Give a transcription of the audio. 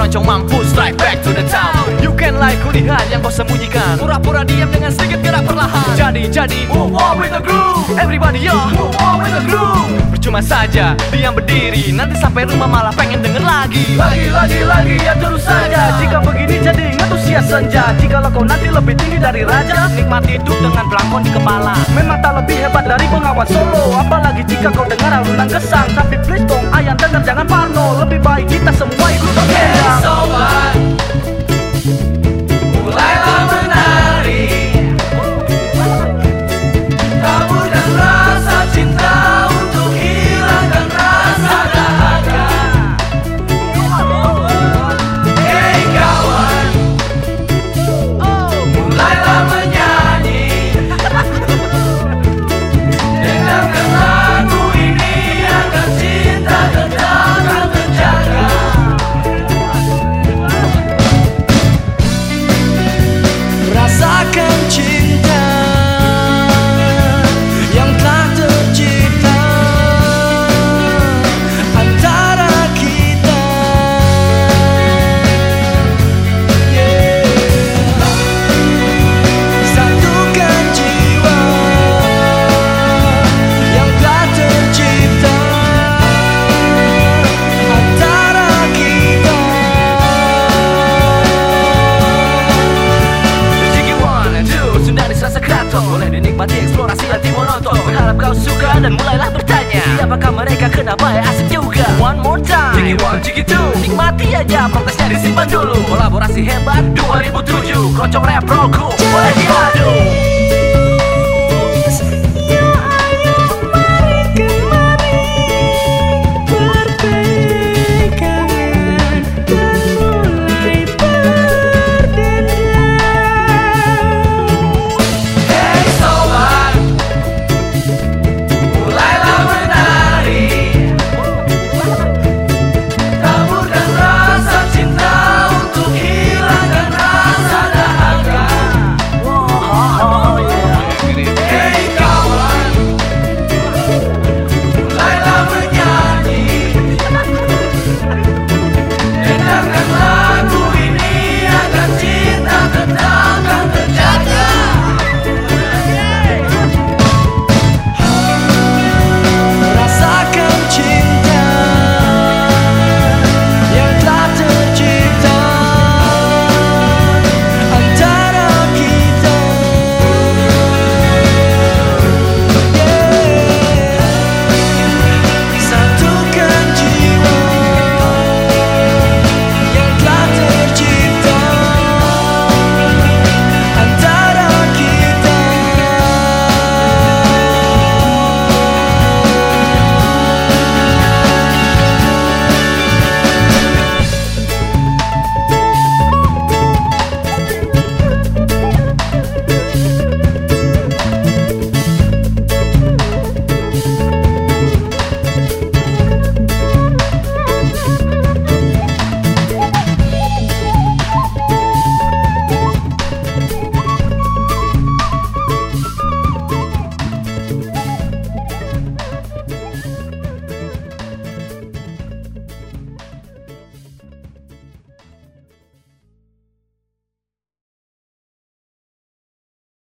keroncong mampu strike back to the town. You can like kulihat yang kau sembunyikan Pura-pura diam dengan sedikit gerak perlahan. Jadi, jadi, move on with the groove. Everybody yo, move on with the groove. Percuma saja diam berdiri. Nanti sampai rumah malah pengen denger lagi. Lagi, lagi, lagi, ya terus saja. Jika begini jadi antusias senja. Jika kau nanti lebih tinggi dari raja Nikmati hidup dengan belangkon di kepala. Memang tak lebih hebat dari pengawan solo. Apalagi jika kau dengar alunan gesang. Tapi please dong ayam menonton Berharap kau suka dan mulailah bertanya. Siapakah mereka? Kenapa ya asik juga? One more time. Jiki one, jiki two. Nikmati aja protesnya disimpan dulu. Kolaborasi hebat 2007 Kroncong rap rollku Boleh diadu